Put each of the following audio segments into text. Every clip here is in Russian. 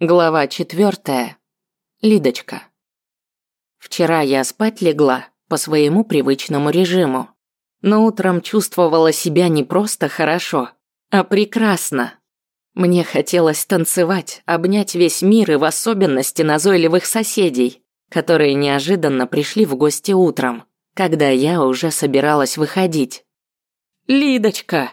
Глава четвертая. Лидочка. Вчера я спать легла по своему привычному режиму, но утром чувствовала себя не просто хорошо, а прекрасно. Мне хотелось танцевать, обнять весь мир и в особенности назойливых соседей, которые неожиданно пришли в гости утром, когда я уже собиралась выходить. «Лидочка!»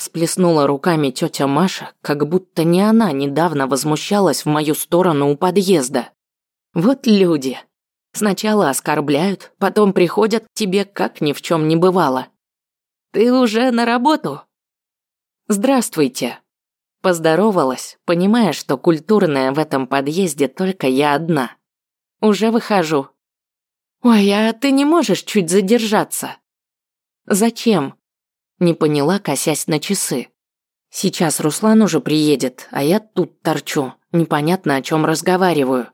Всплеснула руками тетя Маша, как будто не она недавно возмущалась в мою сторону у подъезда. Вот люди. Сначала оскорбляют, потом приходят к тебе, как ни в чем не бывало. Ты уже на работу? Здравствуйте. Поздоровалась, понимая, что культурная в этом подъезде только я одна. Уже выхожу. Ой, а ты не можешь чуть задержаться? Зачем? Не поняла, косясь на часы. Сейчас Руслан уже приедет, а я тут торчу, непонятно о чем разговариваю.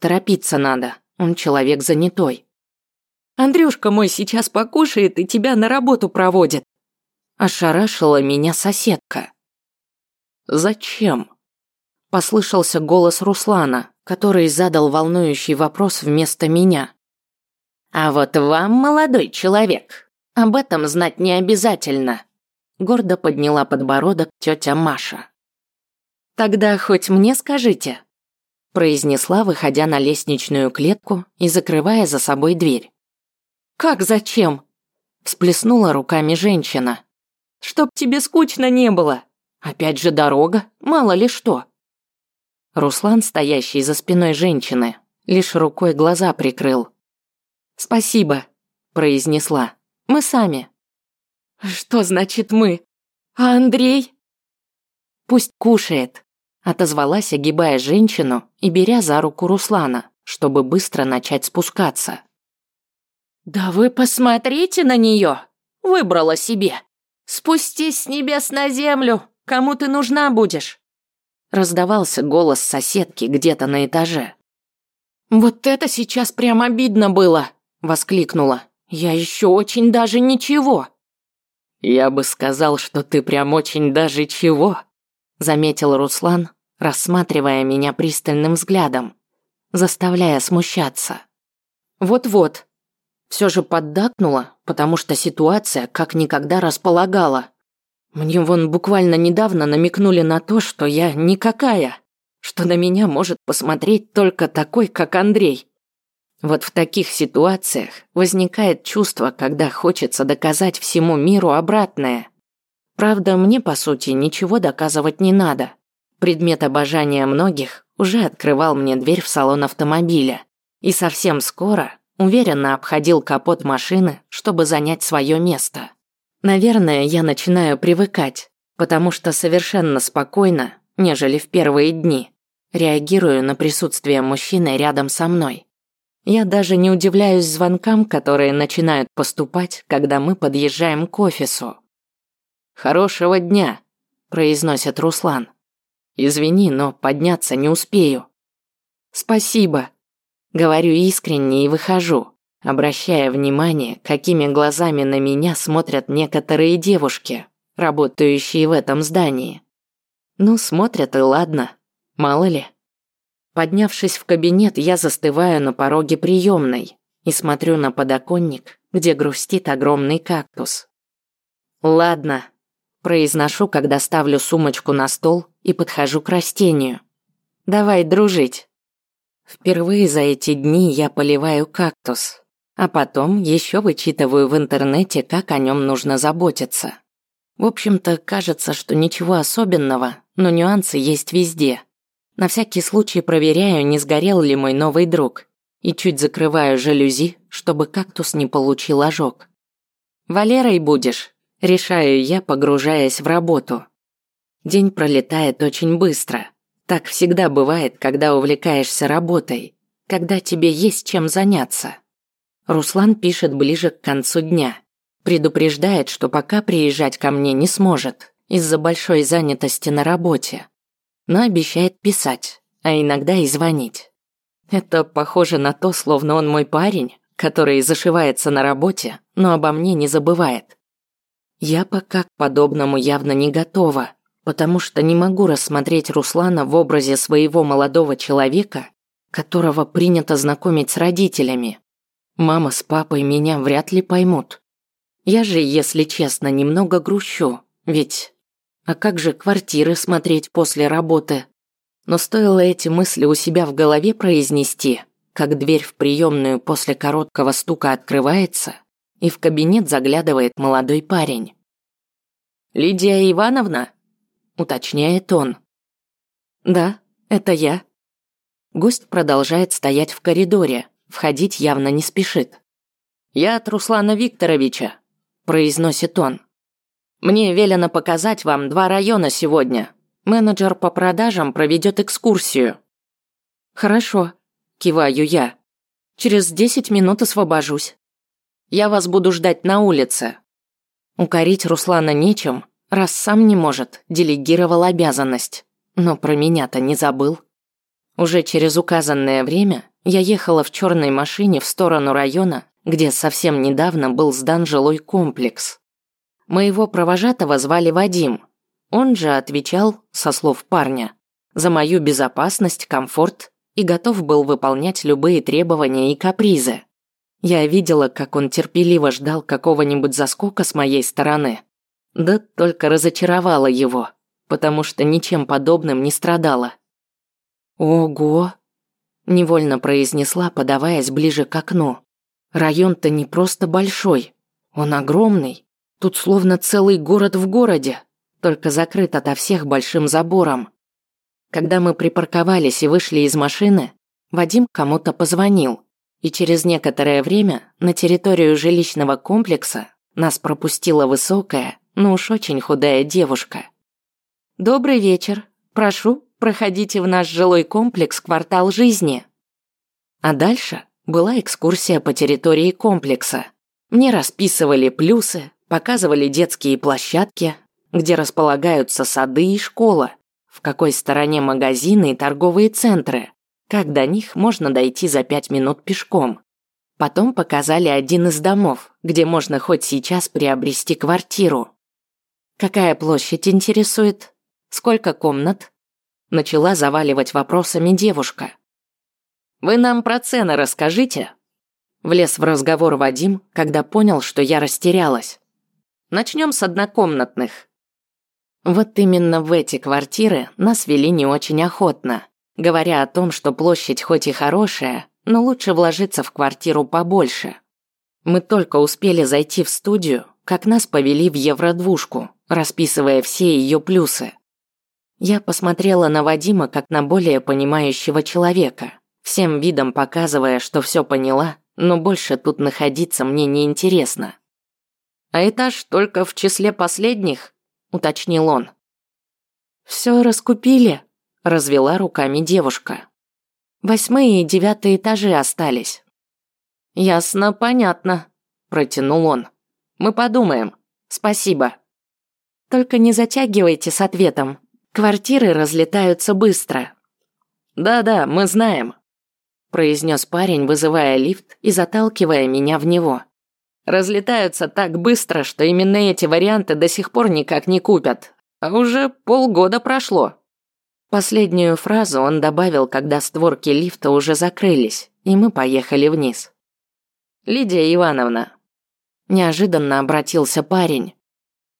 Торопиться надо, он человек занятой. Андрюшка мой сейчас покушает и тебя на работу проводит. Ошарашила меня соседка. Зачем? Послышался голос Руслана, который задал волнующий вопрос вместо меня. А вот вам, молодой человек, об этом знать не обязательно. Гордо подняла подбородок тетя Маша. Тогда хоть мне скажите, произнесла, выходя на лестничную клетку и закрывая за собой дверь. Как зачем? всплеснула руками женщина. Чтоб тебе скучно не было. Опять же дорога, мало ли что. Руслан, стоящий за спиной женщины, лишь рукой глаза прикрыл. «Спасибо», – произнесла. Мы сами. Что значит мы? А Андрей? Пусть кушает, отозвалась, огибая женщину и беря за руку Руслана, чтобы быстро начать спускаться. Да вы посмотрите на нее, выбрала себе. Спустись с небес на землю, кому ты нужна будешь? Раздавался голос соседки где-то на этаже. Вот это сейчас прям обидно было, воскликнула. Я еще очень даже ничего. Я бы сказал, что ты прям очень даже чего, заметил Руслан, рассматривая меня пристальным взглядом, заставляя смущаться. Вот-вот. Все же поддакнула, потому что ситуация как никогда располагала. Мне вон буквально недавно намекнули на то, что я никакая, что на меня может посмотреть только такой, как Андрей. Вот в таких ситуациях возникает чувство, когда хочется доказать всему миру обратное. Правда, мне, по сути, ничего доказывать не надо. Предмет обожания многих уже открывал мне дверь в салон автомобиля. И совсем скоро уверенно обходил капот машины, чтобы занять свое место. Наверное, я начинаю привыкать, потому что совершенно спокойно, нежели в первые дни, реагирую на присутствие мужчины рядом со мной. Я даже не удивляюсь звонкам, которые начинают поступать, когда мы подъезжаем к офису. «Хорошего дня», – произносит Руслан. «Извини, но подняться не успею». «Спасибо», – говорю искренне и выхожу, обращая внимание, какими глазами на меня смотрят некоторые девушки, работающие в этом здании. Ну, смотрят и ладно, мало ли. Поднявшись в кабинет, я застываю на пороге приемной и смотрю на подоконник, где грустит огромный кактус. «Ладно», – произношу, когда ставлю сумочку на стол и подхожу к растению. «Давай дружить». Впервые за эти дни я поливаю кактус, а потом еще вычитываю в интернете, как о нем нужно заботиться. В общем-то, кажется, что ничего особенного, но нюансы есть везде – на всякий случай проверяю, не сгорел ли мой новый друг, и чуть закрываю жалюзи, чтобы кактус не получил ожог. «Валерой будешь», – решаю я, погружаясь в работу. День пролетает очень быстро. Так всегда бывает, когда увлекаешься работой, когда тебе есть чем заняться. Руслан пишет ближе к концу дня. Предупреждает, что пока приезжать ко мне не сможет из-за большой занятости на работе но обещает писать, а иногда и звонить. Это похоже на то, словно он мой парень, который зашивается на работе, но обо мне не забывает. Я пока к подобному явно не готова, потому что не могу рассмотреть Руслана в образе своего молодого человека, которого принято знакомить с родителями. Мама с папой меня вряд ли поймут. Я же, если честно, немного грущу, ведь... А как же квартиры смотреть после работы? Но стоило эти мысли у себя в голове произнести, как дверь в приемную после короткого стука открывается, и в кабинет заглядывает молодой парень. «Лидия Ивановна?» – уточняет он. «Да, это я». Гость продолжает стоять в коридоре, входить явно не спешит. «Я от Руслана Викторовича», – произносит он. «Мне велено показать вам два района сегодня. Менеджер по продажам проведет экскурсию». «Хорошо», – киваю я. «Через десять минут освобожусь». Я вас буду ждать на улице». Укорить Руслана нечем, раз сам не может, делегировал обязанность. Но про меня-то не забыл. Уже через указанное время я ехала в черной машине в сторону района, где совсем недавно был сдан жилой комплекс. Моего провожатого звали Вадим. Он же отвечал, со слов парня, за мою безопасность, комфорт и готов был выполнять любые требования и капризы. Я видела, как он терпеливо ждал какого-нибудь заскока с моей стороны. Да только разочаровала его, потому что ничем подобным не страдала. «Ого!» – невольно произнесла, подаваясь ближе к окну. «Район-то не просто большой, он огромный. Тут словно целый город в городе, только закрыт ото всех большим забором. Когда мы припарковались и вышли из машины, Вадим кому-то позвонил – и через некоторое время на территорию жилищного комплекса нас пропустила высокая, но уж очень худая девушка. «Добрый вечер. Прошу, проходите в наш жилой комплекс «Квартал жизни». А дальше была экскурсия по территории комплекса. Мне расписывали плюсы, показывали детские площадки, где располагаются сады и школа, в какой стороне магазины и торговые центры, как до них можно дойти за пять минут пешком. Потом показали один из домов, где можно хоть сейчас приобрести квартиру. Какая площадь интересует? Сколько комнат? Начала заваливать вопросами девушка. Вы нам про цены расскажите. Влез в разговор Вадим, когда понял, что я растерялась. Начнем с однокомнатных. Вот именно в эти квартиры нас вели не очень охотно говоря о том, что площадь хоть и хорошая, но лучше вложиться в квартиру побольше. Мы только успели зайти в студию, как нас повели в евродвушку, расписывая все ее плюсы. Я посмотрела на Вадима как на более понимающего человека, всем видом показывая, что все поняла, но больше тут находиться мне не интересно. «А этаж только в числе последних?» – уточнил он. «Все раскупили?» развела руками девушка. Восьмые и девятые этажи остались. Ясно, понятно, протянул он. Мы подумаем. Спасибо. Только не затягивайте с ответом. Квартиры разлетаются быстро. Да-да, мы знаем, произнес парень, вызывая лифт и заталкивая меня в него. Разлетаются так быстро, что именно эти варианты до сих пор никак не купят. А уже полгода прошло. Последнюю фразу он добавил, когда створки лифта уже закрылись, и мы поехали вниз. «Лидия Ивановна», – неожиданно обратился парень.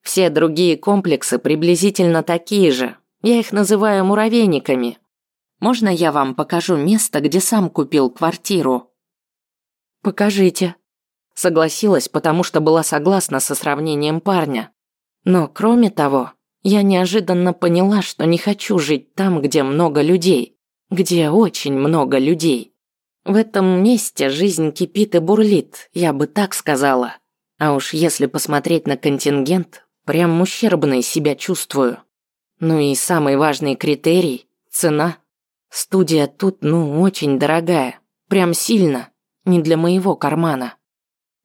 «Все другие комплексы приблизительно такие же. Я их называю муравейниками. Можно я вам покажу место, где сам купил квартиру?» «Покажите», – согласилась, потому что была согласна со сравнением парня. Но кроме того, я неожиданно поняла, что не хочу жить там, где много людей, где очень много людей. В этом месте жизнь кипит и бурлит, я бы так сказала. А уж если посмотреть на контингент, прям ущербной себя чувствую. Ну и самый важный критерий – цена. Студия тут, ну, очень дорогая. Прям сильно. Не для моего кармана.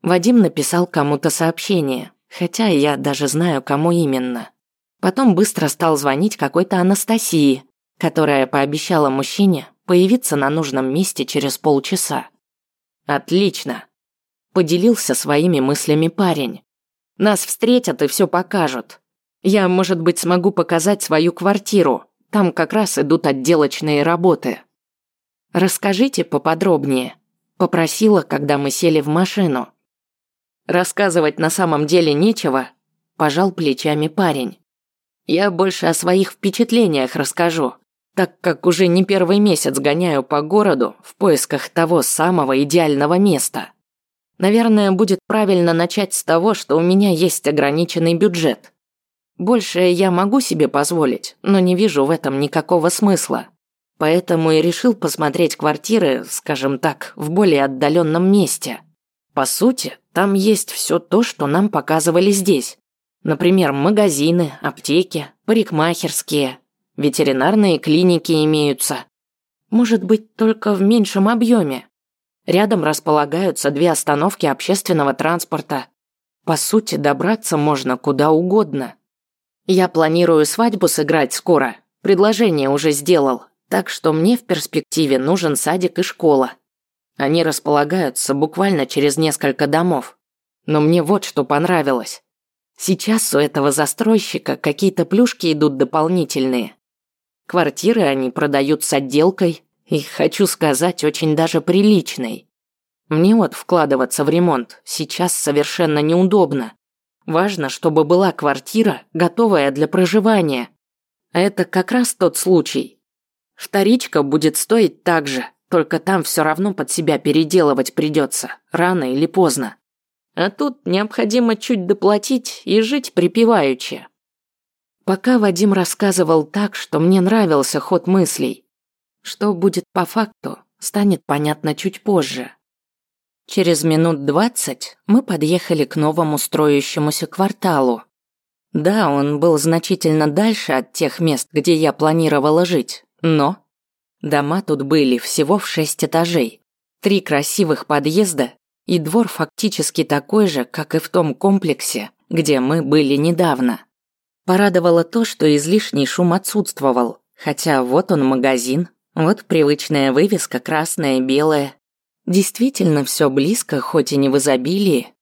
Вадим написал кому-то сообщение, хотя я даже знаю, кому именно. Потом быстро стал звонить какой-то Анастасии, которая пообещала мужчине появиться на нужном месте через полчаса. «Отлично!» – поделился своими мыслями парень. «Нас встретят и все покажут. Я, может быть, смогу показать свою квартиру. Там как раз идут отделочные работы. Расскажите поподробнее, попросила, когда мы сели в машину. Рассказывать на самом деле нечего, пожал плечами парень. Я больше о своих впечатлениях расскажу, так как уже не первый месяц гоняю по городу в поисках того самого идеального места. Наверное, будет правильно начать с того, что у меня есть ограниченный бюджет. Больше я могу себе позволить, но не вижу в этом никакого смысла. Поэтому и решил посмотреть квартиры, скажем так, в более отдаленном месте. По сути, там есть все то, что нам показывали здесь. Например, магазины, аптеки, парикмахерские, ветеринарные клиники имеются. Может быть, только в меньшем объеме. Рядом располагаются две остановки общественного транспорта. По сути, добраться можно куда угодно. Я планирую свадьбу сыграть скоро. Предложение уже сделал, так что мне в перспективе нужен садик и школа. Они располагаются буквально через несколько домов. Но мне вот что понравилось. Сейчас у этого застройщика какие-то плюшки идут дополнительные. Квартиры они продают с отделкой, и, хочу сказать, очень даже приличной. Мне вот вкладываться в ремонт сейчас совершенно неудобно. Важно, чтобы была квартира, готовая для проживания. А это как раз тот случай. Вторичка будет стоить так же, только там все равно под себя переделывать придется, рано или поздно. А тут необходимо чуть доплатить и жить припеваючи. Пока Вадим рассказывал так, что мне нравился ход мыслей. Что будет по факту, станет понятно чуть позже. Через минут двадцать мы подъехали к новому строящемуся кварталу. Да, он был значительно дальше от тех мест, где я планировала жить, но... Дома тут были всего в шесть этажей. Три красивых подъезда и двор фактически такой же, как и в том комплексе, где мы были недавно. Порадовало то, что излишний шум отсутствовал, хотя вот он магазин, вот привычная вывеска красная и белая. Действительно все близко, хоть и не в изобилии.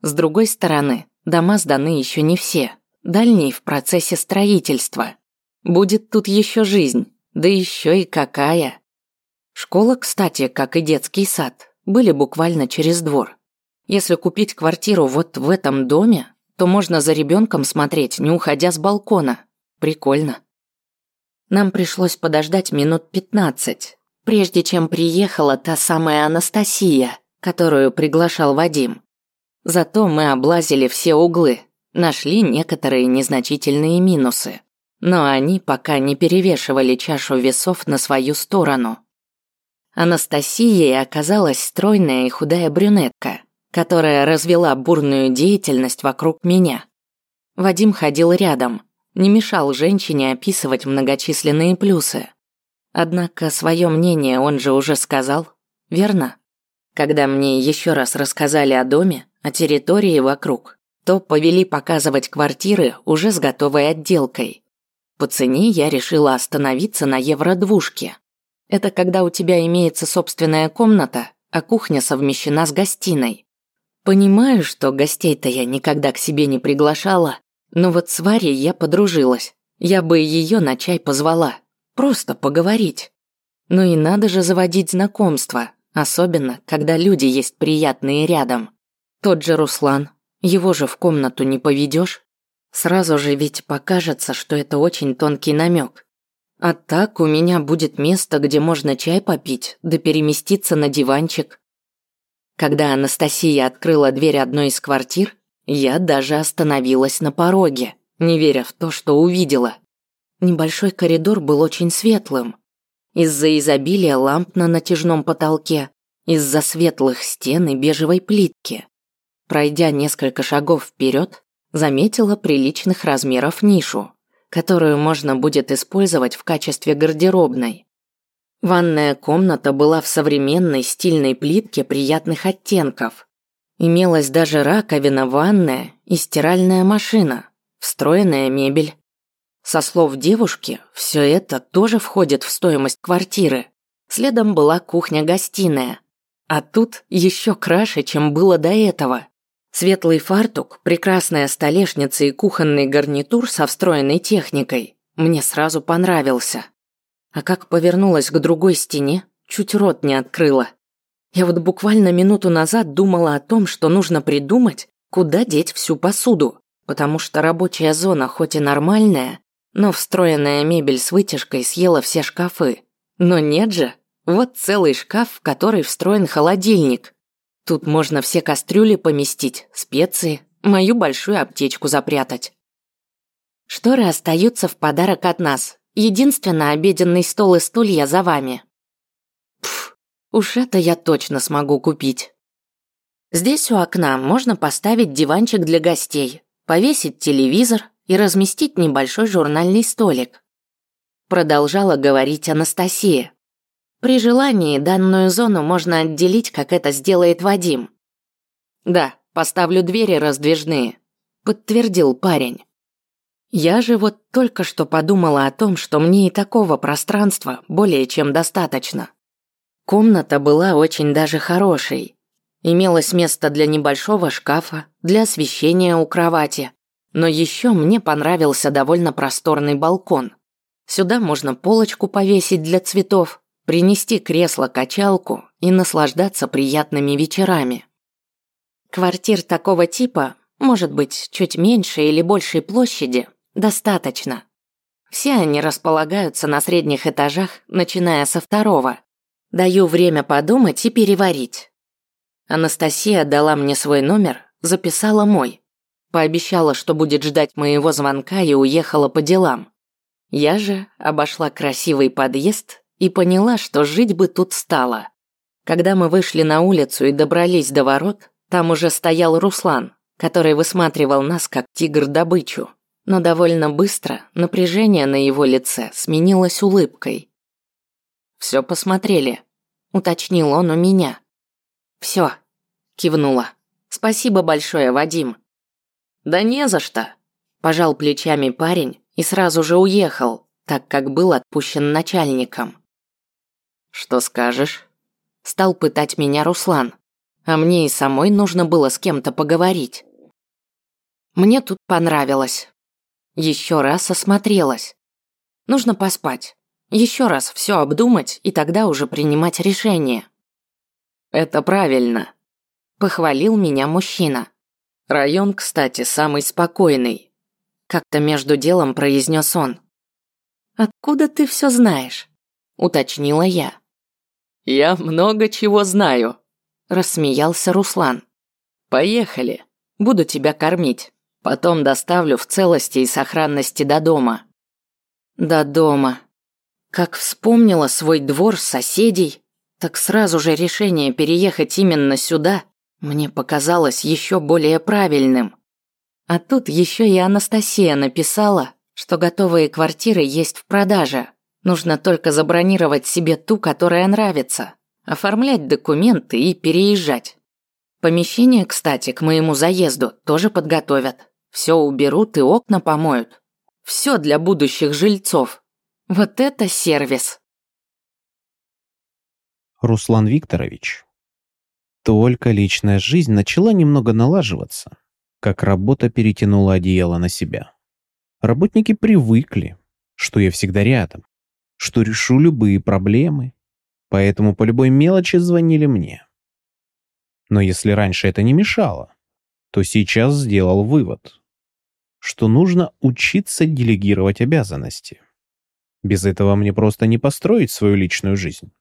С другой стороны, дома сданы еще не все, дальние в процессе строительства. Будет тут еще жизнь, да еще и какая. Школа, кстати, как и детский сад, были буквально через двор. Если купить квартиру вот в этом доме, то можно за ребенком смотреть, не уходя с балкона. Прикольно. Нам пришлось подождать минут пятнадцать, прежде чем приехала та самая Анастасия, которую приглашал Вадим. Зато мы облазили все углы, нашли некоторые незначительные минусы. Но они пока не перевешивали чашу весов на свою сторону. Анастасией оказалась стройная и худая брюнетка, которая развела бурную деятельность вокруг меня. Вадим ходил рядом, не мешал женщине описывать многочисленные плюсы. Однако свое мнение он же уже сказал, верно? Когда мне еще раз рассказали о доме, о территории вокруг, то повели показывать квартиры уже с готовой отделкой. По цене я решила остановиться на евро-двушке. Это когда у тебя имеется собственная комната, а кухня совмещена с гостиной. Понимаю, что гостей-то я никогда к себе не приглашала, но вот с Варей я подружилась. Я бы ее на чай позвала. Просто поговорить. Ну и надо же заводить знакомства, особенно, когда люди есть приятные рядом. Тот же Руслан, его же в комнату не поведешь. Сразу же ведь покажется, что это очень тонкий намек. А так у меня будет место, где можно чай попить, да переместиться на диванчик. Когда Анастасия открыла дверь одной из квартир, я даже остановилась на пороге, не веря в то, что увидела. Небольшой коридор был очень светлым. Из-за изобилия ламп на натяжном потолке, из-за светлых стен и бежевой плитки. Пройдя несколько шагов вперед, заметила приличных размеров нишу которую можно будет использовать в качестве гардеробной. Ванная комната была в современной стильной плитке приятных оттенков. Имелась даже раковина ванная и стиральная машина, встроенная мебель. Со слов девушки, все это тоже входит в стоимость квартиры. Следом была кухня-гостиная. А тут еще краше, чем было до этого. Светлый фартук, прекрасная столешница и кухонный гарнитур со встроенной техникой мне сразу понравился. А как повернулась к другой стене, чуть рот не открыла. Я вот буквально минуту назад думала о том, что нужно придумать, куда деть всю посуду, потому что рабочая зона хоть и нормальная, но встроенная мебель с вытяжкой съела все шкафы. Но нет же, вот целый шкаф, в который встроен холодильник. Тут можно все кастрюли поместить, специи, мою большую аптечку запрятать. Шторы остаются в подарок от нас. Единственно, обеденный стол и стулья за вами. Пф, уж это я точно смогу купить. Здесь у окна можно поставить диванчик для гостей, повесить телевизор и разместить небольшой журнальный столик. Продолжала говорить Анастасия. При желании данную зону можно отделить, как это сделает Вадим. Да, поставлю двери раздвижные, подтвердил парень. Я же вот только что подумала о том, что мне и такого пространства более чем достаточно. Комната была очень даже хорошей. Имелось место для небольшого шкафа, для освещения у кровати. Но еще мне понравился довольно просторный балкон. Сюда можно полочку повесить для цветов, принести кресло-качалку и наслаждаться приятными вечерами. Квартир такого типа, может быть, чуть меньше или большей площади, достаточно. Все они располагаются на средних этажах, начиная со второго. Даю время подумать и переварить. Анастасия дала мне свой номер, записала мой. Пообещала, что будет ждать моего звонка и уехала по делам. Я же обошла красивый подъезд и поняла, что жить бы тут стало. Когда мы вышли на улицу и добрались до ворот, там уже стоял Руслан, который высматривал нас как тигр добычу. Но довольно быстро напряжение на его лице сменилось улыбкой. «Все посмотрели», — уточнил он у меня. «Все», — кивнула. «Спасибо большое, Вадим». «Да не за что», – пожал плечами парень и сразу же уехал, так как был отпущен начальником. «Что скажешь?» – стал пытать меня Руслан, а мне и самой нужно было с кем-то поговорить. Мне тут понравилось. Еще раз осмотрелась. Нужно поспать. Еще раз все обдумать и тогда уже принимать решение. «Это правильно», – похвалил меня мужчина. Район, кстати, самый спокойный. Как-то между делом произнес он. «Откуда ты все знаешь?» – уточнила я. «Я много чего знаю», – рассмеялся Руслан. «Поехали. Буду тебя кормить. Потом доставлю в целости и сохранности до дома». «До дома». Как вспомнила свой двор соседей, так сразу же решение переехать именно сюда мне показалось еще более правильным. А тут еще и Анастасия написала, что готовые квартиры есть в продаже. Нужно только забронировать себе ту, которая нравится, оформлять документы и переезжать. Помещение, кстати, к моему заезду тоже подготовят. Все уберут и окна помоют. Все для будущих жильцов. Вот это сервис. Руслан Викторович только личная жизнь начала немного налаживаться, как работа перетянула одеяло на себя. Работники привыкли, что я всегда рядом, что решу любые проблемы, поэтому по любой мелочи звонили мне. Но если раньше это не мешало, то сейчас сделал вывод, что нужно учиться делегировать обязанности. Без этого мне просто не построить свою личную жизнь.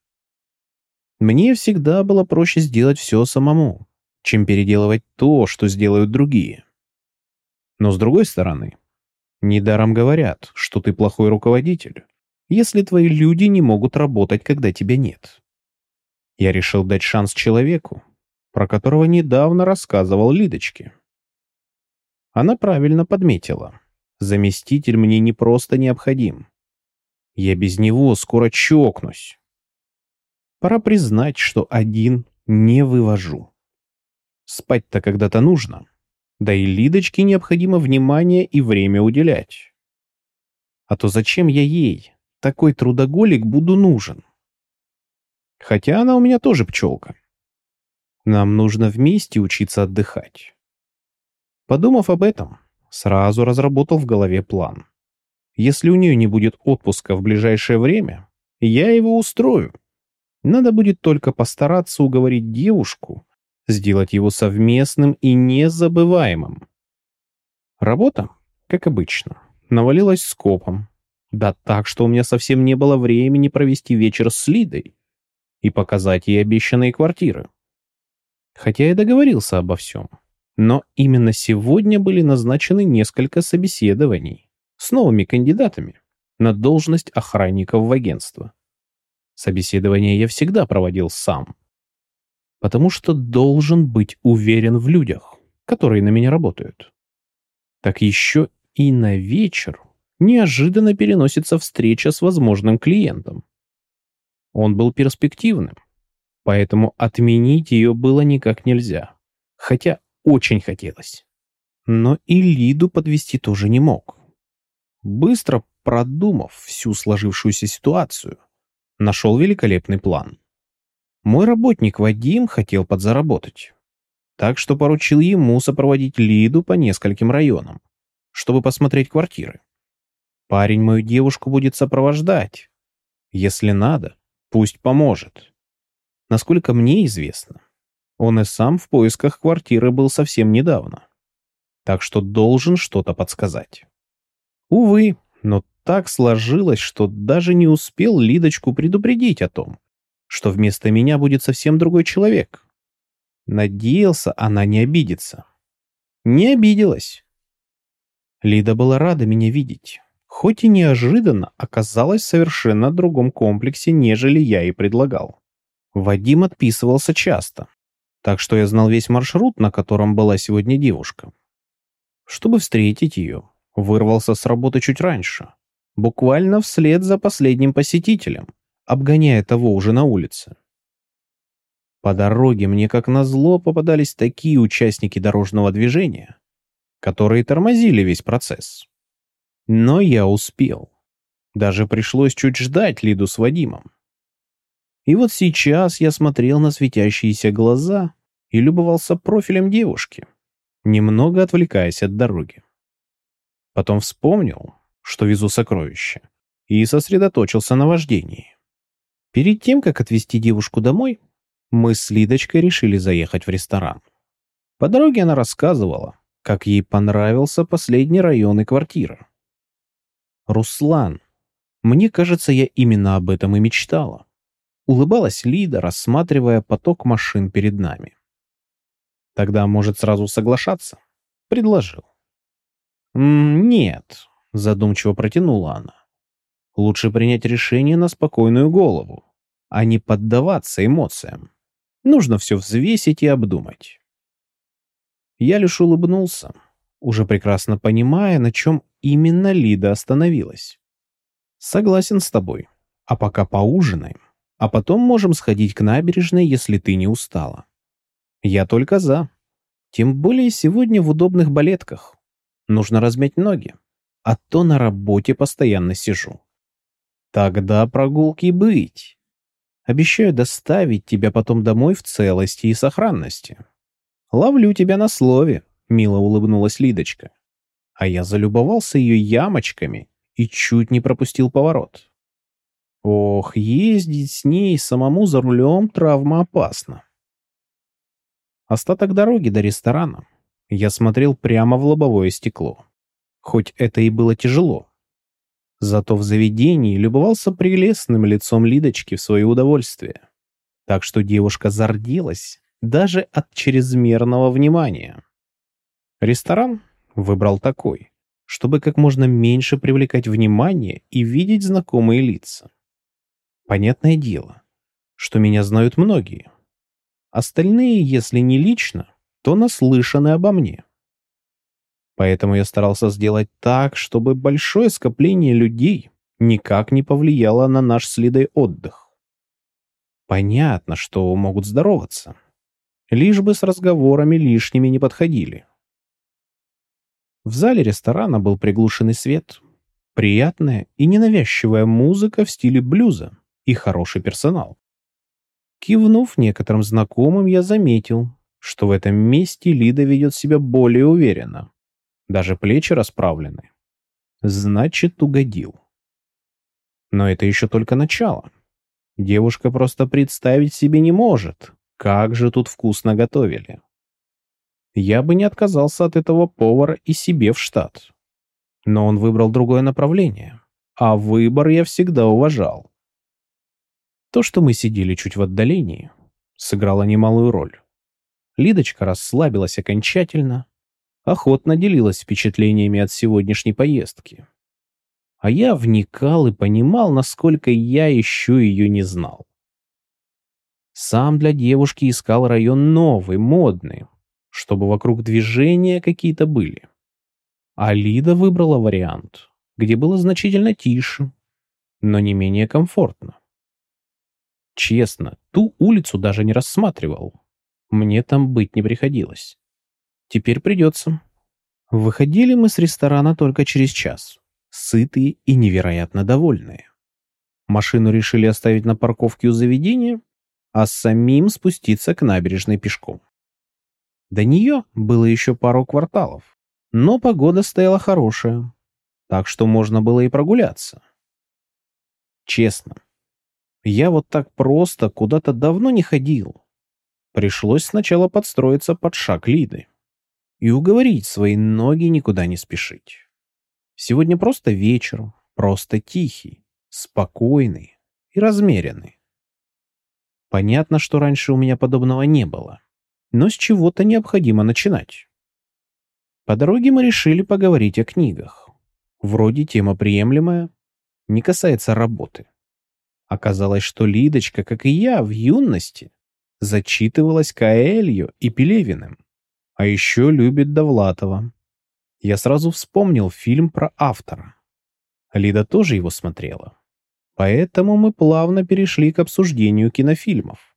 Мне всегда было проще сделать все самому, чем переделывать то, что сделают другие. Но с другой стороны, недаром говорят, что ты плохой руководитель, если твои люди не могут работать, когда тебя нет. Я решил дать шанс человеку, про которого недавно рассказывал Лидочке. Она правильно подметила. Заместитель мне не просто необходим. Я без него скоро чокнусь. Пора признать, что один не вывожу. Спать-то когда-то нужно. Да и Лидочке необходимо внимание и время уделять. А то зачем я ей, такой трудоголик, буду нужен? Хотя она у меня тоже пчелка. Нам нужно вместе учиться отдыхать. Подумав об этом, сразу разработал в голове план. Если у нее не будет отпуска в ближайшее время, я его устрою. Надо будет только постараться уговорить девушку сделать его совместным и незабываемым. Работа, как обычно, навалилась скопом. Да так, что у меня совсем не было времени провести вечер с Лидой и показать ей обещанные квартиры. Хотя я договорился обо всем. Но именно сегодня были назначены несколько собеседований с новыми кандидатами на должность охранников в агентство. Собеседование я всегда проводил сам, потому что должен быть уверен в людях, которые на меня работают. Так еще и на вечер неожиданно переносится встреча с возможным клиентом. Он был перспективным, поэтому отменить ее было никак нельзя, хотя очень хотелось. Но и Лиду подвести тоже не мог. Быстро продумав всю сложившуюся ситуацию, нашел великолепный план. Мой работник Вадим хотел подзаработать, так что поручил ему сопроводить Лиду по нескольким районам, чтобы посмотреть квартиры. Парень мою девушку будет сопровождать. Если надо, пусть поможет. Насколько мне известно, он и сам в поисках квартиры был совсем недавно. Так что должен что-то подсказать. Увы, но так сложилось, что даже не успел Лидочку предупредить о том, что вместо меня будет совсем другой человек. Надеялся, она не обидится. Не обиделась. Лида была рада меня видеть, хоть и неожиданно оказалась в совершенно другом комплексе, нежели я и предлагал. Вадим отписывался часто, так что я знал весь маршрут, на котором была сегодня девушка. Чтобы встретить ее, вырвался с работы чуть раньше, буквально вслед за последним посетителем, обгоняя того уже на улице. По дороге мне как назло попадались такие участники дорожного движения, которые тормозили весь процесс. Но я успел. Даже пришлось чуть ждать Лиду с Вадимом. И вот сейчас я смотрел на светящиеся глаза и любовался профилем девушки, немного отвлекаясь от дороги. Потом вспомнил, что везу сокровища, и сосредоточился на вождении. Перед тем, как отвезти девушку домой, мы с Лидочкой решили заехать в ресторан. По дороге она рассказывала, как ей понравился последний район и квартира. «Руслан, мне кажется, я именно об этом и мечтала». Улыбалась Лида, рассматривая поток машин перед нами. «Тогда, может, сразу соглашаться?» Предложил. «Нет», — задумчиво протянула она. «Лучше принять решение на спокойную голову, а не поддаваться эмоциям. Нужно все взвесить и обдумать». Я лишь улыбнулся, уже прекрасно понимая, на чем именно Лида остановилась. «Согласен с тобой. А пока поужинаем, а потом можем сходить к набережной, если ты не устала. Я только за. Тем более сегодня в удобных балетках. Нужно размять ноги, а то на работе постоянно сижу. Тогда прогулки быть. Обещаю доставить тебя потом домой в целости и сохранности. Ловлю тебя на слове, мило улыбнулась Лидочка. А я залюбовался ее ямочками и чуть не пропустил поворот. Ох, ездить с ней самому за рулем травма опасна. Остаток дороги до ресторана я смотрел прямо в лобовое стекло. Хоть это и было тяжело. Зато в заведении любовался прелестным лицом Лидочки в свое удовольствие. Так что девушка зарделась даже от чрезмерного внимания. Ресторан выбрал такой, чтобы как можно меньше привлекать внимание и видеть знакомые лица. Понятное дело, что меня знают многие. Остальные, если не лично, то наслышаны обо мне. Поэтому я старался сделать так, чтобы большое скопление людей никак не повлияло на наш следой отдых. Понятно, что могут здороваться. Лишь бы с разговорами лишними не подходили. В зале ресторана был приглушенный свет, приятная и ненавязчивая музыка в стиле блюза и хороший персонал. Кивнув некоторым знакомым, я заметил, что в этом месте Лида ведет себя более уверенно. Даже плечи расправлены. Значит, угодил. Но это еще только начало. Девушка просто представить себе не может, как же тут вкусно готовили. Я бы не отказался от этого повара и себе в штат. Но он выбрал другое направление. А выбор я всегда уважал. То, что мы сидели чуть в отдалении, сыграло немалую роль. Лидочка расслабилась окончательно, охотно делилась впечатлениями от сегодняшней поездки. А я вникал и понимал, насколько я еще ее не знал. Сам для девушки искал район новый, модный, чтобы вокруг движения какие-то были. А Лида выбрала вариант, где было значительно тише, но не менее комфортно. Честно, ту улицу даже не рассматривал. Мне там быть не приходилось. Теперь придется. Выходили мы с ресторана только через час, сытые и невероятно довольные. Машину решили оставить на парковке у заведения, а самим спуститься к набережной пешком. До нее было еще пару кварталов, но погода стояла хорошая, так что можно было и прогуляться. Честно, я вот так просто куда-то давно не ходил. Пришлось сначала подстроиться под шаг Лиды и уговорить свои ноги никуда не спешить. Сегодня просто вечер, просто тихий, спокойный и размеренный. Понятно, что раньше у меня подобного не было, но с чего-то необходимо начинать. По дороге мы решили поговорить о книгах. Вроде тема приемлемая, не касается работы. Оказалось, что Лидочка, как и я, в юности зачитывалась Каэлью и Пелевиным. А еще любит Довлатова. Я сразу вспомнил фильм про автора. Лида тоже его смотрела. Поэтому мы плавно перешли к обсуждению кинофильмов.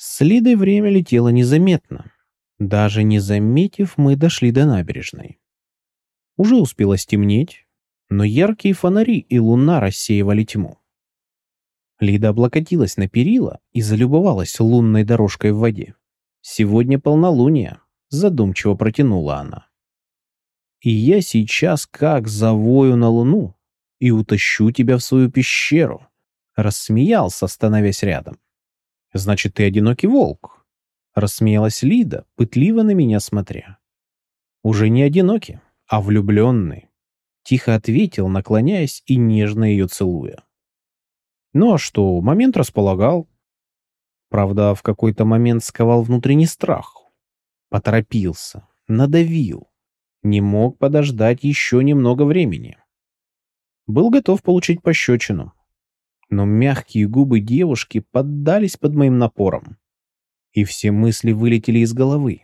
С Лидой время летело незаметно. Даже не заметив, мы дошли до набережной. Уже успело стемнеть, но яркие фонари и луна рассеивали тьму. Лида облокотилась на перила и залюбовалась лунной дорожкой в воде. «Сегодня полнолуние», — задумчиво протянула она. «И я сейчас как завою на луну и утащу тебя в свою пещеру», — рассмеялся, становясь рядом. «Значит, ты одинокий волк», — рассмеялась Лида, пытливо на меня смотря. «Уже не одинокий, а влюбленный», — тихо ответил, наклоняясь и нежно ее целуя. Ну а что, момент располагал. Правда, в какой-то момент сковал внутренний страх. Поторопился, надавил. Не мог подождать еще немного времени. Был готов получить пощечину. Но мягкие губы девушки поддались под моим напором. И все мысли вылетели из головы.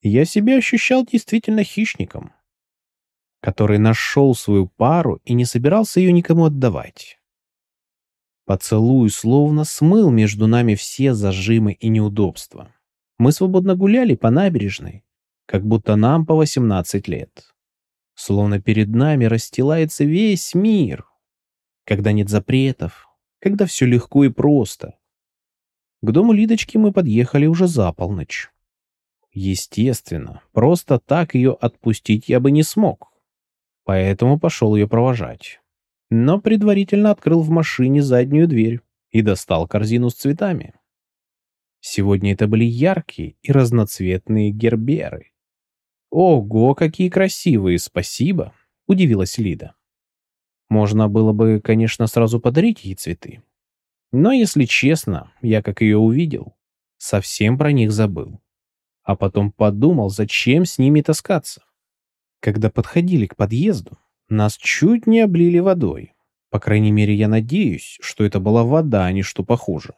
Я себя ощущал действительно хищником, который нашел свою пару и не собирался ее никому отдавать. Поцелуй словно смыл между нами все зажимы и неудобства. Мы свободно гуляли по набережной, как будто нам по 18 лет. Словно перед нами расстилается весь мир, когда нет запретов, когда все легко и просто. К дому Лидочки мы подъехали уже за полночь. Естественно, просто так ее отпустить я бы не смог, поэтому пошел ее провожать но предварительно открыл в машине заднюю дверь и достал корзину с цветами. Сегодня это были яркие и разноцветные герберы. «Ого, какие красивые, спасибо!» — удивилась Лида. Можно было бы, конечно, сразу подарить ей цветы. Но, если честно, я, как ее увидел, совсем про них забыл. А потом подумал, зачем с ними таскаться. Когда подходили к подъезду, нас чуть не облили водой. По крайней мере, я надеюсь, что это была вода, а не что похуже.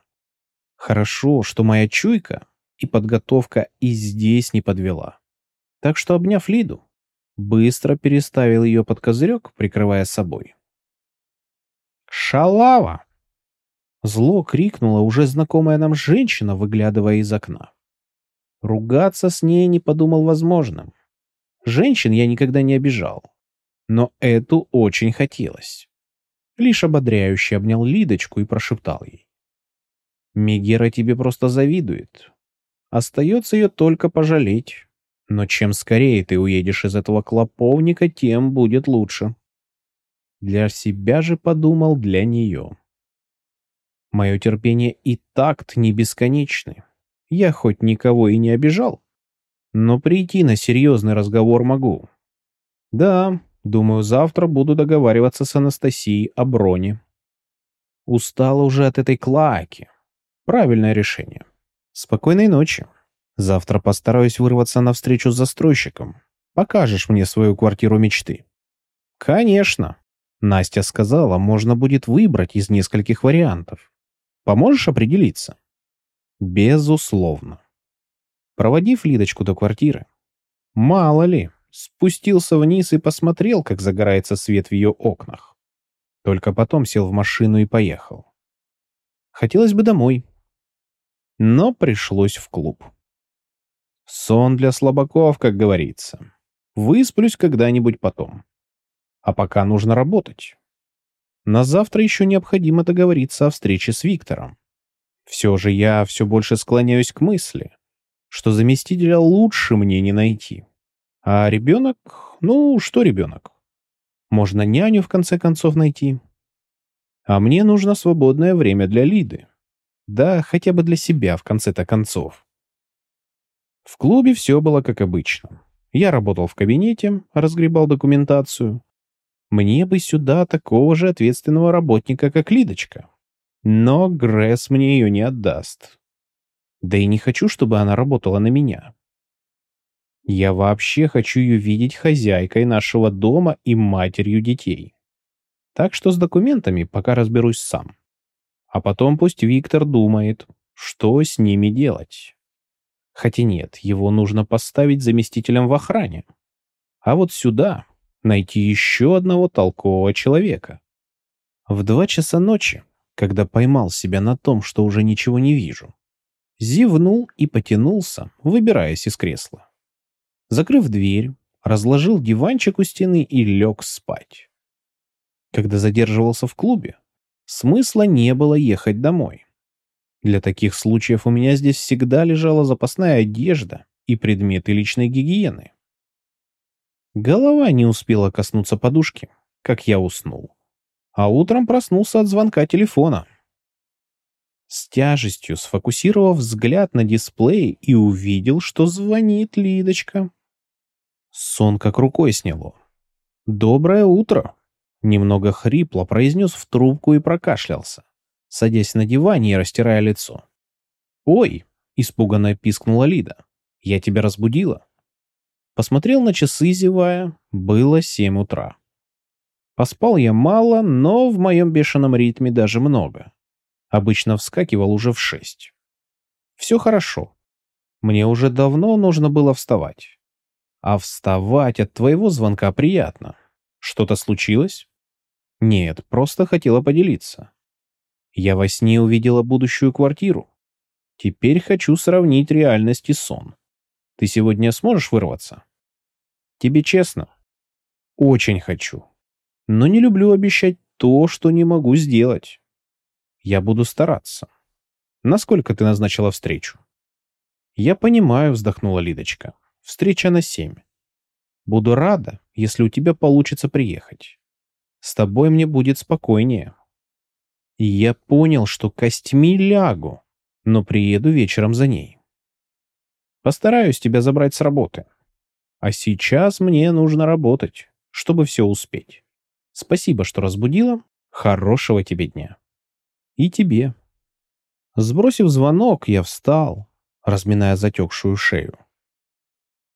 Хорошо, что моя чуйка и подготовка и здесь не подвела. Так что, обняв Лиду, быстро переставил ее под козырек, прикрывая собой. «Шалава!» Зло крикнула уже знакомая нам женщина, выглядывая из окна. Ругаться с ней не подумал возможным. Женщин я никогда не обижал но эту очень хотелось. Лишь ободряюще обнял Лидочку и прошептал ей. «Мегера тебе просто завидует. Остается ее только пожалеть. Но чем скорее ты уедешь из этого клоповника, тем будет лучше. Для себя же подумал для нее. Мое терпение и такт не бесконечны. Я хоть никого и не обижал, но прийти на серьезный разговор могу. Да, думаю, завтра буду договариваться с Анастасией о броне. Устала уже от этой клаки. Правильное решение. Спокойной ночи. Завтра постараюсь вырваться навстречу с застройщиком. Покажешь мне свою квартиру мечты. Конечно. Настя сказала, можно будет выбрать из нескольких вариантов. Поможешь определиться? Безусловно. Проводив Лидочку до квартиры, мало ли, спустился вниз и посмотрел, как загорается свет в ее окнах. Только потом сел в машину и поехал. Хотелось бы домой, но пришлось в клуб. Сон для слабаков, как говорится. Высплюсь когда-нибудь потом. А пока нужно работать. На завтра еще необходимо договориться о встрече с Виктором. Все же я все больше склоняюсь к мысли, что заместителя лучше мне не найти. А ребенок, ну, что ребенок? Можно няню в конце концов найти. А мне нужно свободное время для Лиды. Да, хотя бы для себя в конце-то концов. В клубе все было как обычно. Я работал в кабинете, разгребал документацию. Мне бы сюда такого же ответственного работника, как Лидочка. Но Гресс мне ее не отдаст. Да и не хочу, чтобы она работала на меня. Я вообще хочу ее видеть хозяйкой нашего дома и матерью детей. Так что с документами пока разберусь сам. А потом пусть Виктор думает, что с ними делать. Хотя нет, его нужно поставить заместителем в охране. А вот сюда найти еще одного толкового человека. В два часа ночи когда поймал себя на том, что уже ничего не вижу. Зевнул и потянулся, выбираясь из кресла. Закрыв дверь, разложил диванчик у стены и лег спать. Когда задерживался в клубе, смысла не было ехать домой. Для таких случаев у меня здесь всегда лежала запасная одежда и предметы личной гигиены. Голова не успела коснуться подушки, как я уснул а утром проснулся от звонка телефона. С тяжестью сфокусировав взгляд на дисплее и увидел, что звонит Лидочка. Сон как рукой сняло. «Доброе утро!» Немного хрипло произнес в трубку и прокашлялся, садясь на диване и растирая лицо. «Ой!» — испуганно пискнула Лида. «Я тебя разбудила?» Посмотрел на часы, зевая. Было семь утра. Поспал я мало, но в моем бешеном ритме даже много. Обычно вскакивал уже в шесть. Все хорошо. Мне уже давно нужно было вставать. А вставать от твоего звонка приятно. Что-то случилось? Нет, просто хотела поделиться. Я во сне увидела будущую квартиру. Теперь хочу сравнить реальность и сон. Ты сегодня сможешь вырваться? Тебе честно? Очень хочу но не люблю обещать то, что не могу сделать. Я буду стараться. Насколько ты назначила встречу? Я понимаю, вздохнула Лидочка. Встреча на семь. Буду рада, если у тебя получится приехать. С тобой мне будет спокойнее. Я понял, что костьми лягу, но приеду вечером за ней. Постараюсь тебя забрать с работы. А сейчас мне нужно работать, чтобы все успеть. Спасибо, что разбудила. Хорошего тебе дня. И тебе. Сбросив звонок, я встал, разминая затекшую шею.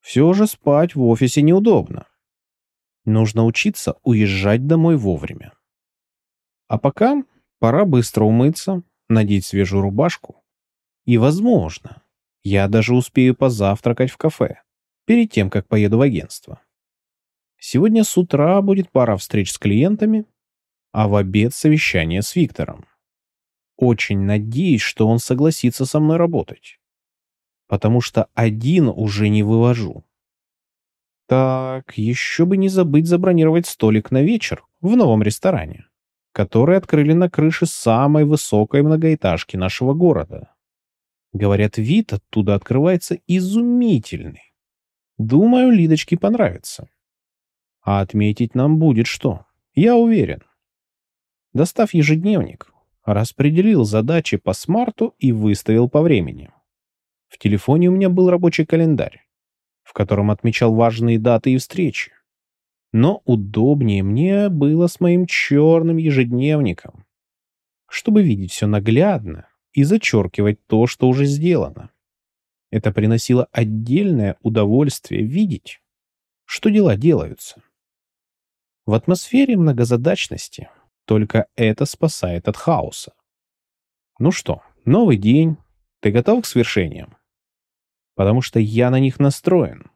Все же спать в офисе неудобно. Нужно учиться уезжать домой вовремя. А пока пора быстро умыться, надеть свежую рубашку. И, возможно, я даже успею позавтракать в кафе перед тем, как поеду в агентство. Сегодня с утра будет пара встреч с клиентами, а в обед совещание с Виктором. Очень надеюсь, что он согласится со мной работать. Потому что один уже не вывожу. Так, еще бы не забыть забронировать столик на вечер в новом ресторане, который открыли на крыше самой высокой многоэтажки нашего города. Говорят, вид оттуда открывается изумительный. Думаю, Лидочке понравится. А отметить нам будет что, я уверен. Достав ежедневник, распределил задачи по смарту и выставил по времени. В телефоне у меня был рабочий календарь, в котором отмечал важные даты и встречи. Но удобнее мне было с моим черным ежедневником, чтобы видеть все наглядно и зачеркивать то, что уже сделано. Это приносило отдельное удовольствие видеть, что дела делаются. В атмосфере многозадачности только это спасает от хаоса. Ну что, новый день. Ты готов к свершениям? Потому что я на них настроен.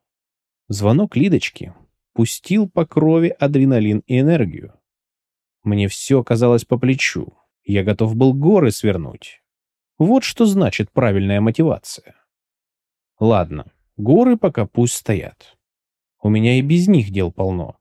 Звонок Лидочки пустил по крови адреналин и энергию. Мне все казалось по плечу. Я готов был горы свернуть. Вот что значит правильная мотивация. Ладно, горы пока пусть стоят. У меня и без них дел полно.